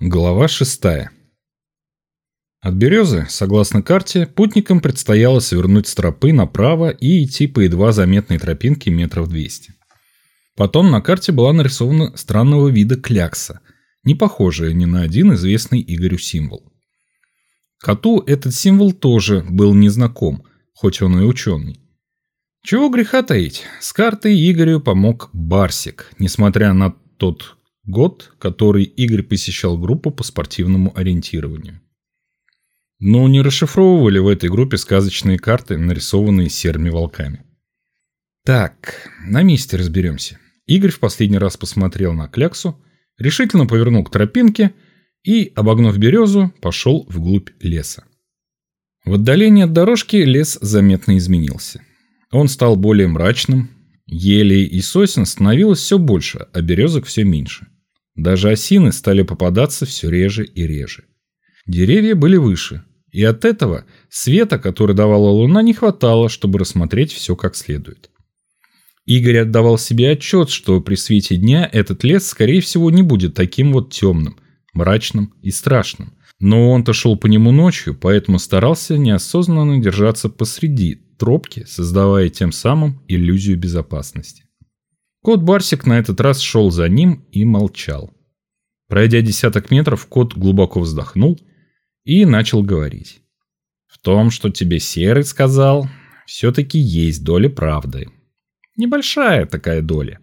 Глава шестая. От Березы, согласно карте, путникам предстояло свернуть с тропы направо и идти по едва заметной тропинке метров 200. Потом на карте была нарисована странного вида клякса, не похожая ни на один известный Игорю символ. Коту этот символ тоже был незнаком, хоть он и ученый. Чего греха таить, с картой Игорю помог Барсик, несмотря на тот Год, который Игорь посещал группу по спортивному ориентированию. Но не расшифровывали в этой группе сказочные карты, нарисованные серыми волками. Так, на месте разберемся. Игорь в последний раз посмотрел на кляксу, решительно повернул к тропинке и, обогнув березу, пошел вглубь леса. В отдалении от дорожки лес заметно изменился. Он стал более мрачным, елей и сосен становилось все больше, а березок все меньше. Даже осины стали попадаться все реже и реже. Деревья были выше, и от этого света, который давала луна, не хватало, чтобы рассмотреть все как следует. Игорь отдавал себе отчет, что при свете дня этот лес, скорее всего, не будет таким вот темным, мрачным и страшным. Но он-то шел по нему ночью, поэтому старался неосознанно держаться посреди тропки, создавая тем самым иллюзию безопасности. Кот Барсик на этот раз шел за ним и молчал. Пройдя десяток метров, кот глубоко вздохнул и начал говорить. «В том, что тебе Серый сказал, все-таки есть доля правды. Небольшая такая доля.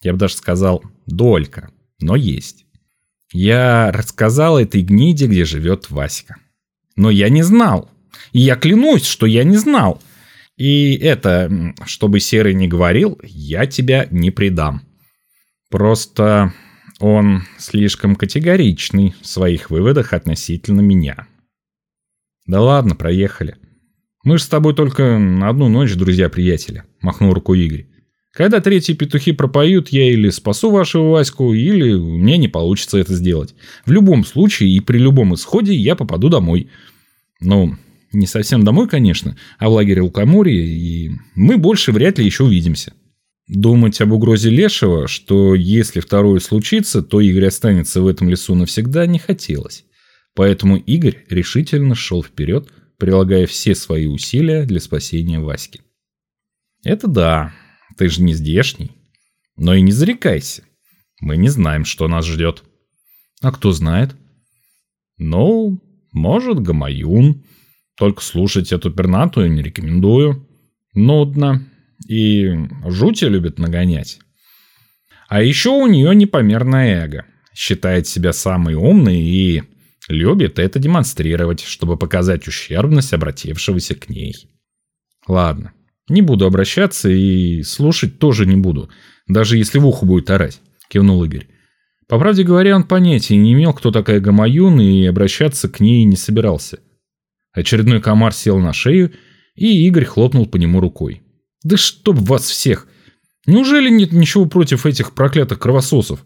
Я бы даже сказал, долька, но есть. Я рассказал этой гниде, где живет Васька. Но я не знал. И я клянусь, что я не знал. И это, чтобы Серый не говорил, я тебя не предам. Просто он слишком категоричный в своих выводах относительно меня. Да ладно, проехали. Мы же с тобой только на одну ночь, друзья-приятели, махнул рукой Игорь. Когда третьи петухи пропоют, я или спасу вашего Ваську, или мне не получится это сделать. В любом случае и при любом исходе я попаду домой. Ну, не совсем домой, конечно, а в лагере Лукоморье, и мы больше вряд ли еще увидимся. Думать об угрозе Лешего, что если второе случится, то Игорь останется в этом лесу навсегда, не хотелось. Поэтому Игорь решительно шел вперед, прилагая все свои усилия для спасения Васьки. Это да, ты же не здешний. Но и не зарекайся. Мы не знаем, что нас ждет. А кто знает? Ну, может, Гамаюн, только слушать эту пернатую не рекомендую. Нудно. И жути любит нагонять. А еще у нее непомерное эго. Считает себя самой умной и любит это демонстрировать, чтобы показать ущербность обратившегося к ней. Ладно, не буду обращаться и слушать тоже не буду, даже если в ухо будет орать, кивнул Игорь. По правде говоря, он понятия не имел, кто такая Гамаюн, и обращаться к ней не собирался. Очередной комар сел на шею, и Игорь хлопнул по нему рукой. «Да чтоб вас всех! Неужели нет ничего против этих проклятых кровососов?»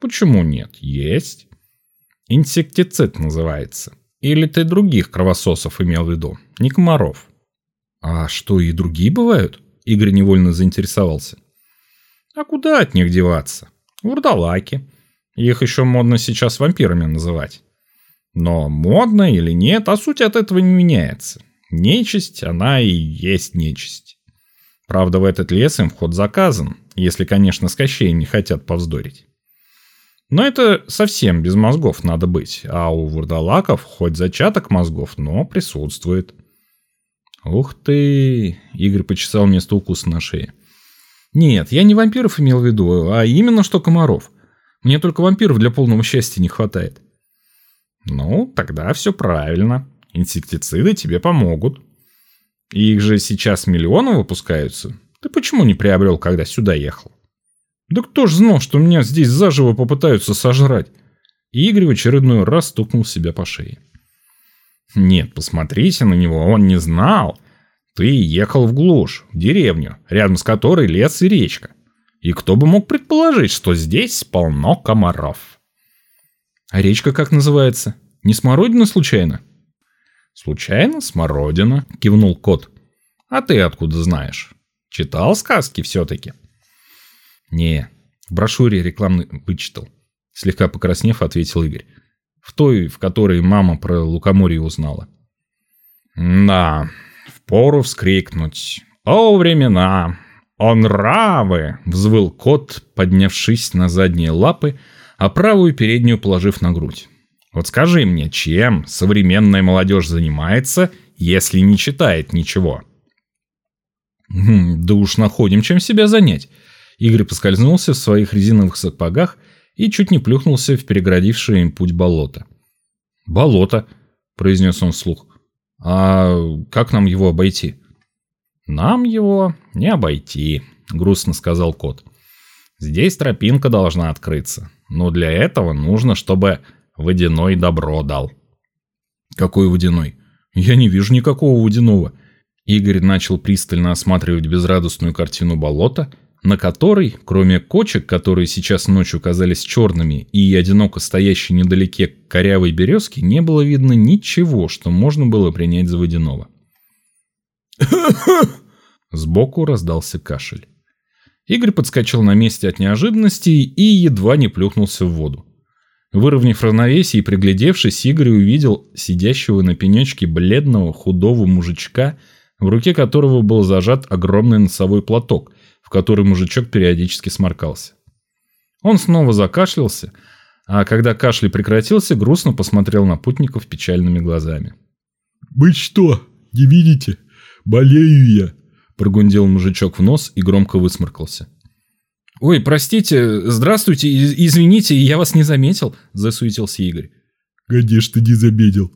«Почему нет? Есть. Инсектицид называется. Или ты других кровососов имел в виду, не комаров?» «А что, и другие бывают?» Игорь невольно заинтересовался. «А куда от них деваться? Вурдалаки. Их еще модно сейчас вампирами называть. Но модно или нет, а суть от этого не меняется. Нечисть, она и есть нечисть. Правда, в этот лес им вход заказан, если, конечно, с Кощей не хотят повздорить. Но это совсем без мозгов надо быть, а у вурдалаков хоть зачаток мозгов, но присутствует. Ух ты, Игорь почесал мне укус на шее. Нет, я не вампиров имел в виду, а именно что комаров. Мне только вампиров для полного счастья не хватает. Ну, тогда все правильно. Инсектициды тебе помогут. И их же сейчас миллионы выпускаются. Ты почему не приобрел, когда сюда ехал? Да кто ж знал, что меня здесь заживо попытаются сожрать? И Игорь в очередной раз стукнул себя по шее. Нет, посмотрите на него, он не знал. Ты ехал в глушь, в деревню, рядом с которой лес и речка. И кто бы мог предположить, что здесь полно комаров? А речка как называется? Не смородина случайно? Случайно смородина, кивнул кот. А ты откуда знаешь? Читал сказки все-таки? Не, в брошюре рекламный вычитал. Слегка покраснев, ответил Игорь. в той, в которой мама про лукоморье узнала. «Да, впору вскрикнуть. О, времена! О, нравы!» — взвыл кот, поднявшись на задние лапы, а правую переднюю положив на грудь. «Вот скажи мне, чем современная молодежь занимается, если не читает ничего?» «Хм, «Да уж находим, чем себя занять». Игорь поскользнулся в своих резиновых сапогах и чуть не плюхнулся в переградившее им путь болото. «Болото», — произнес он вслух. «А как нам его обойти?» «Нам его не обойти», — грустно сказал кот. «Здесь тропинка должна открыться, но для этого нужно, чтобы водяной добро дал». «Какой водяной? Я не вижу никакого водяного». Игорь начал пристально осматривать безрадостную картину болота — на которой, кроме кочек, которые сейчас ночью казались черными, и одиноко стоящей недалеке корявой березки, не было видно ничего, что можно было принять за водяного. Сбоку раздался кашель. Игорь подскочил на месте от неожиданности и едва не плюхнулся в воду. Выровняв равновесие и приглядевшись, Игорь увидел сидящего на пенечке бледного худого мужичка, в руке которого был зажат огромный носовой платок, в который мужичок периодически сморкался. Он снова закашлялся, а когда кашель прекратился, грустно посмотрел на путников печальными глазами. «Вы что, не видите? Болею я!» Прогундел мужичок в нос и громко высморкался. «Ой, простите, здравствуйте, извините, я вас не заметил», – засуетился Игорь. «Конечно, ты не заметил.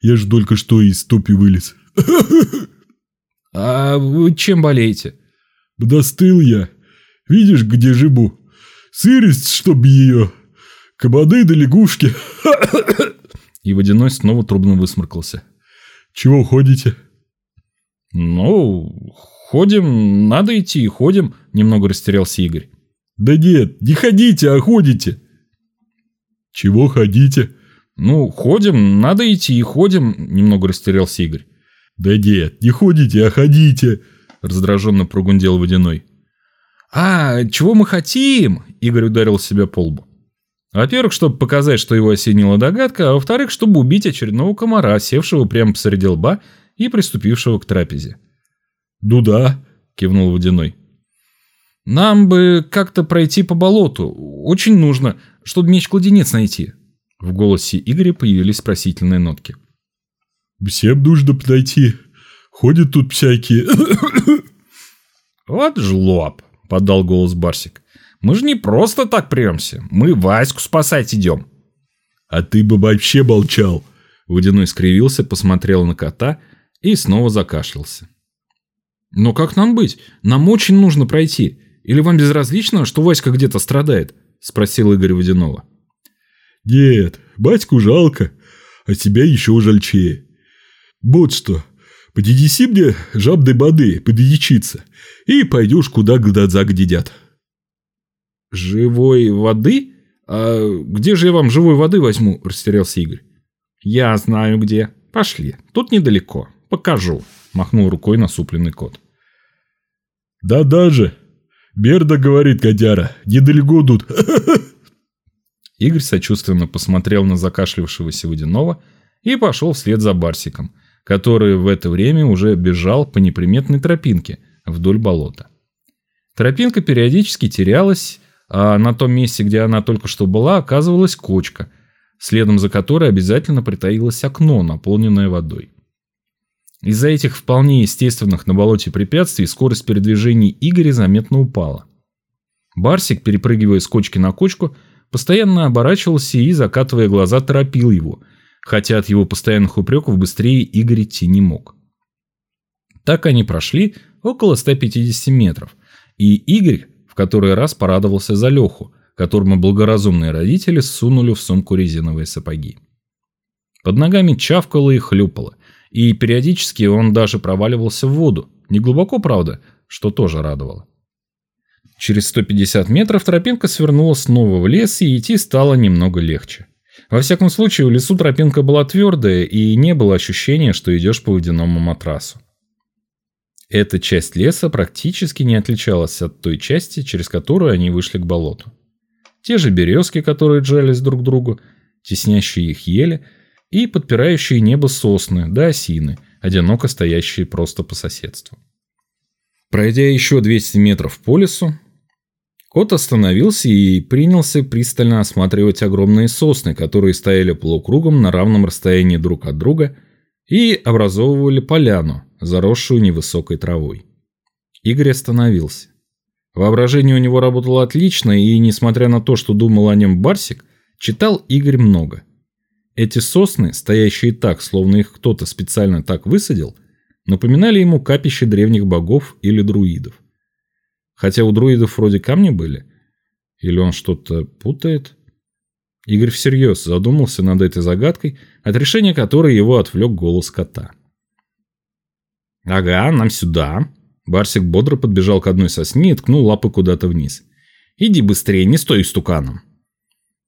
Я ж только что из топи вылез». «А вы чем болеете?» Достыл я. Видишь, где живу? Сырость, чтоб ее. Кабаны да лягушки. И водяной снова трубно высморкался. Чего ходите? Ну, ходим, надо идти, ходим, немного растерялся Игорь. Да нет, не ходите, а ходите. Чего ходите? Ну, ходим, надо идти и ходим, немного растерялся Игорь. Да нет, не ходите, а ходите. — раздраженно прогундел Водяной. «А, чего мы хотим?» — Игорь ударил себя по лбу. Во-первых, чтобы показать, что его осенила догадка, а во-вторых, чтобы убить очередного комара, севшего прямо посреди лба и приступившего к трапезе. «Ну да», — кивнул Водяной. «Нам бы как-то пройти по болоту. Очень нужно, чтобы меч-кладенец найти». В голосе Игоря появились спросительные нотки. «Всем нужно подойти. Ходят тут всякие...» «Вот жлоб», — подал голос Барсик. «Мы же не просто так премся, мы Ваську спасать идем». «А ты бы вообще молчал!» Водяной скривился, посмотрел на кота и снова закашлялся. «Но как нам быть? Нам очень нужно пройти. Или вам безразлично, что Васька где-то страдает?» — спросил Игорь Водяного. «Нет, батьку жалко, а тебя еще жальчее. Вот что, поднеси мне жабной воды подъячиться, и пойдешь куда глаза глядят. «Живой воды? А где же я вам живой воды возьму?» – растерялся Игорь. «Я знаю где. Пошли. Тут недалеко. Покажу», – махнул рукой насупленный кот. «Да даже. Берда говорит, котяра, недалеко тут». Игорь сочувственно посмотрел на закашлившегося водяного и пошел вслед за Барсиком, который в это время уже бежал по неприметной тропинке вдоль болота. Тропинка периодически терялась, а на том месте, где она только что была, оказывалась кочка, следом за которой обязательно притаилось окно, наполненное водой. Из-за этих вполне естественных на болоте препятствий скорость передвижения Игоря заметно упала. Барсик, перепрыгивая с кочки на кочку, постоянно оборачивался и, закатывая глаза, торопил его – хотя от его постоянных упреков быстрее Игорь идти не мог. Так они прошли около 150 метров, и Игорь в который раз порадовался за Леху, которому благоразумные родители сунули в сумку резиновые сапоги. Под ногами чавкало и хлюпало, и периодически он даже проваливался в воду, не глубоко, правда, что тоже радовало. Через 150 метров тропинка свернула снова в лес, и идти стало немного легче. Во всяком случае, в лесу тропинка была твердая, и не было ощущения, что идешь по водяному матрасу. Эта часть леса практически не отличалась от той части, через которую они вышли к болоту. Те же березки, которые джались друг к другу, теснящие их ели и подпирающие небо сосны да осины, одиноко стоящие просто по соседству. Пройдя еще 200 метров по лесу, кот остановился и принялся пристально осматривать огромные сосны, которые стояли полукругом на равном расстоянии друг от друга и образовывали поляну, заросшую невысокой травой. Игорь остановился. Воображение у него работало отлично, и, несмотря на то, что думал о нем Барсик, читал Игорь много. Эти сосны, стоящие так, словно их кто-то специально так высадил, напоминали ему капище древних богов или друидов. Хотя у друидов вроде камни были. Или он что-то путает? Игорь всерьез задумался над этой загадкой, от решения которой его отвлек голос кота. «Ага, нам сюда». Барсик бодро подбежал к одной сосне и ткнул лапы куда-то вниз. «Иди быстрее, не стой стуканом».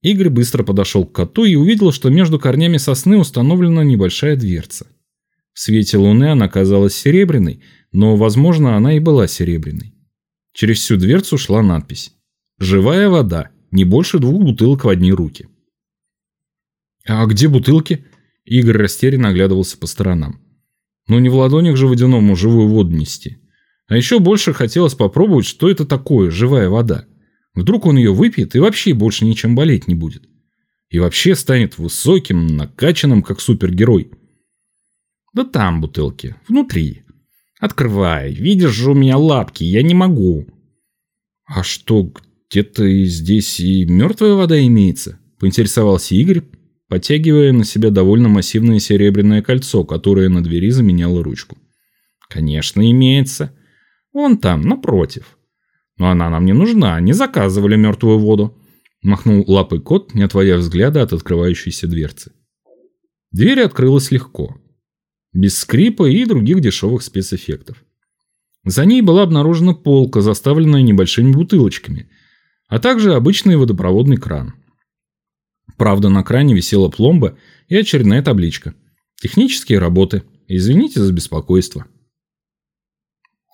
Игорь быстро подошел к коту и увидел, что между корнями сосны установлена небольшая дверца. В свете луны она казалась серебряной, но, возможно, она и была серебряной. Через всю дверцу шла надпись «Живая вода, не больше двух бутылок в одни руки». «А где бутылки?» Игорь растерянно оглядывался по сторонам. «Ну не в ладонях же водяному живую воду нести. А еще больше хотелось попробовать, что это такое живая вода. Вдруг он ее выпьет и вообще больше ничем болеть не будет. И вообще станет высоким, накачанным, как супергерой». Да там бутылки, внутри. Открывай, видишь же у меня лапки, я не могу. А что, где-то и здесь и мертвая вода имеется? Поинтересовался Игорь, подтягивая на себя довольно массивное серебряное кольцо, которое на двери заменяло ручку. Конечно, имеется. Вон там, напротив. Но она нам не нужна, не заказывали мертвую воду. Махнул лапой кот, не отводя взгляда от открывающейся дверцы. Дверь открылась легко без скрипа и других дешевых спецэффектов. За ней была обнаружена полка, заставленная небольшими бутылочками, а также обычный водопроводный кран. Правда, на кране висела пломба и очередная табличка. Технические работы. Извините за беспокойство.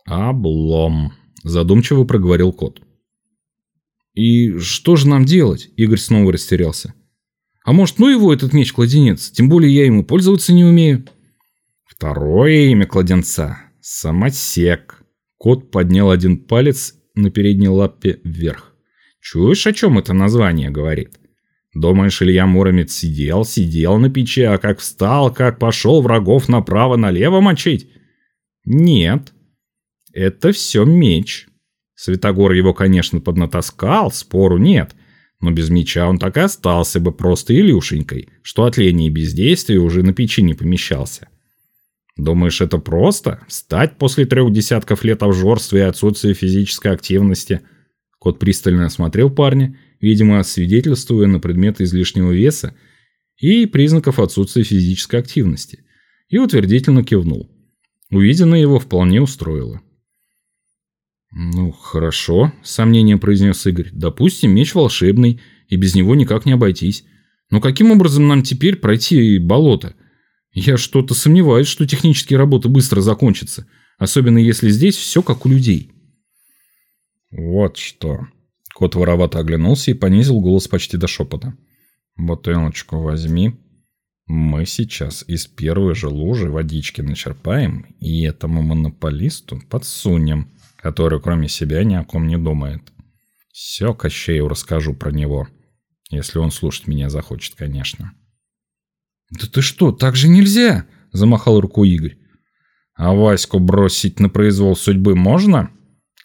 «Облом», – задумчиво проговорил кот. «И что же нам делать?» – Игорь снова растерялся. «А может, ну его этот меч-кладенец? Тем более я ему пользоваться не умею». Второе имя кладенца – Самосек. Кот поднял один палец на передней лапе вверх. Чуешь, о чем это название говорит? Думаешь, Илья Муромец сидел, сидел на печи, а как встал, как пошел врагов направо-налево мочить? Нет. Это все меч. Святогор его, конечно, поднатаскал, спору нет. Но без меча он так и остался бы просто Илюшенькой, что от лени и бездействия уже на печи не помещался. Думаешь, это просто? Встать после трех десятков лет обжорства и отсутствия физической активности? Кот пристально осмотрел парня, видимо, свидетельствуя на предмет излишнего веса и признаков отсутствия физической активности, и утвердительно кивнул. Увиденное его вполне устроило. «Ну, хорошо», — сомнением произнес Игорь. «Допустим, меч волшебный, и без него никак не обойтись. Но каким образом нам теперь пройти болото? Я что-то сомневаюсь, что технические работы быстро закончатся, особенно если здесь все как у людей. Вот что. Кот воровато оглянулся и понизил голос почти до шепота. Бутылочку возьми. Мы сейчас из первой же лужи водички начерпаем и этому монополисту подсунем, который кроме себя ни о ком не думает. Все Кощею расскажу про него, если он слушать меня захочет, конечно. «Да ты что, так же нельзя!» – замахал рукой Игорь. «А Ваську бросить на произвол судьбы можно?»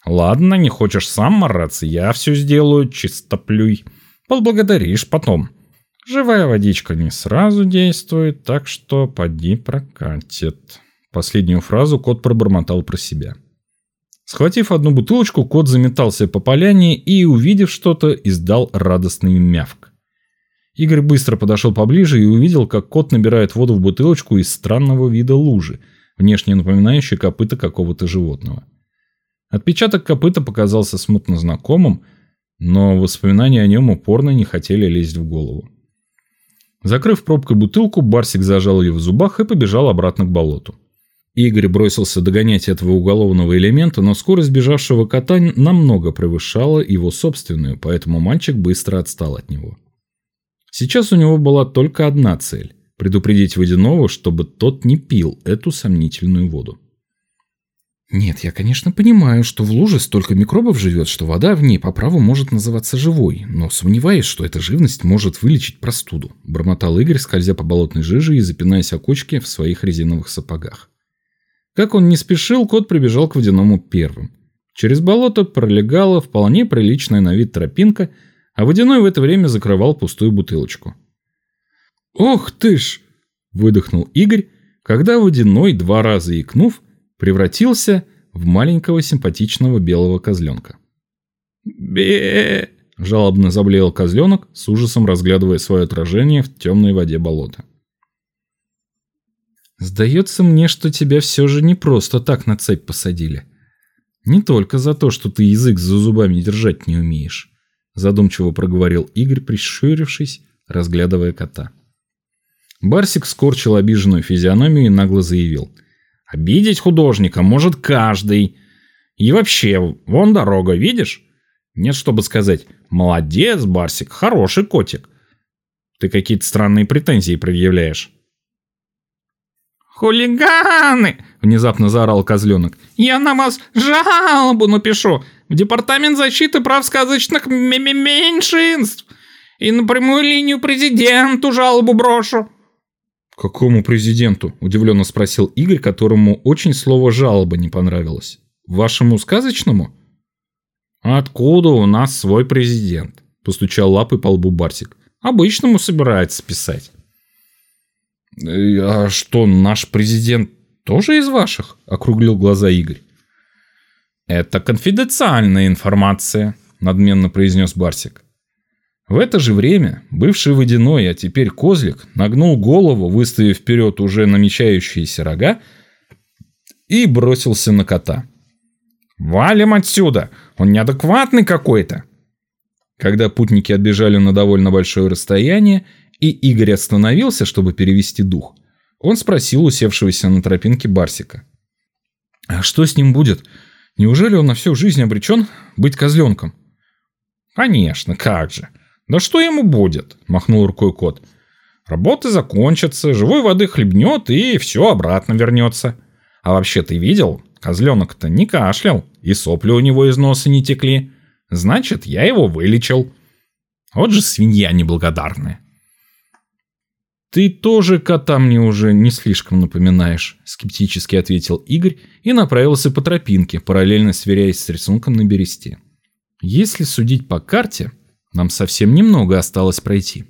«Ладно, не хочешь сам мараться, я все сделаю, чистоплюй. Поблагодаришь потом. Живая водичка не сразу действует, так что поди прокатит». Последнюю фразу кот пробормотал про себя. Схватив одну бутылочку, кот заметался по поляне и, увидев что-то, издал радостный мявк. Игорь быстро подошел поближе и увидел, как кот набирает воду в бутылочку из странного вида лужи, внешне напоминающей копыта какого-то животного. Отпечаток копыта показался смутно знакомым, но воспоминания о нем упорно не хотели лезть в голову. Закрыв пробкой бутылку, Барсик зажал ее в зубах и побежал обратно к болоту. Игорь бросился догонять этого уголовного элемента, но скорость бежавшего кота намного превышала его собственную, поэтому мальчик быстро отстал от него. Сейчас у него была только одна цель – предупредить водяного, чтобы тот не пил эту сомнительную воду. Нет, я, конечно, понимаю, что в луже столько микробов живет, что вода в ней по праву может называться живой, но сомневаюсь, что эта живность может вылечить простуду, бормотал Игорь, скользя по болотной жиже и запинаясь о кочке в своих резиновых сапогах. Как он не спешил, кот прибежал к водяному первым. Через болото пролегала вполне приличная на вид тропинка, а водяной в это время закрывал пустую бутылочку. «Ох ты ж!» – выдохнул Игорь, когда водяной, два раза икнув, превратился в маленького симпатичного белого козленка. бе жалобно заблеял козленок, с ужасом разглядывая свое отражение в темной воде болота. «Сдается мне, что тебя все же не просто так на цепь посадили. Не только за то, что ты язык за зубами держать не умеешь», задумчиво проговорил Игорь, прищурившись, разглядывая кота. Барсик скорчил обиженную физиономию и нагло заявил – Обидеть художника может каждый. И вообще, вон дорога, видишь? Нет, чтобы сказать, молодец, Барсик, хороший котик. Ты какие-то странные претензии предъявляешь. «Хулиганы!» – внезапно заорал козленок. «Я на вас жалобу напишу в Департамент защиты прав сказочных меньшинств и на прямую линию президенту жалобу брошу. «Какому президенту?» – удивленно спросил Игорь, которому очень слово «жалоба» не понравилось. «Вашему сказочному?» «Откуда у нас свой президент?» – постучал лапой по лбу Барсик. «Обычному собирается писать». «Э, «А что, наш президент тоже из ваших?» – округлил глаза Игорь. «Это конфиденциальная информация», – надменно произнес Барсик. В это же время бывший водяной, а теперь козлик, нагнул голову, выставив вперед уже намечающиеся рога, и бросился на кота. «Валим отсюда! Он неадекватный какой-то!» Когда путники отбежали на довольно большое расстояние, и Игорь остановился, чтобы перевести дух, он спросил усевшегося на тропинке Барсика. «А что с ним будет? Неужели он на всю жизнь обречен быть козленком?» «Конечно, как же!» «Да что ему будет?» – махнул рукой кот. «Работы закончатся, живой воды хлебнет и все обратно вернется. А вообще ты видел? Козленок-то не кашлял, и сопли у него из носа не текли. Значит, я его вылечил. Вот же свинья неблагодарная». «Ты тоже кота мне уже не слишком напоминаешь», – скептически ответил Игорь и направился по тропинке, параллельно сверяясь с рисунком на бересте. «Если судить по карте, нам совсем немного осталось пройти.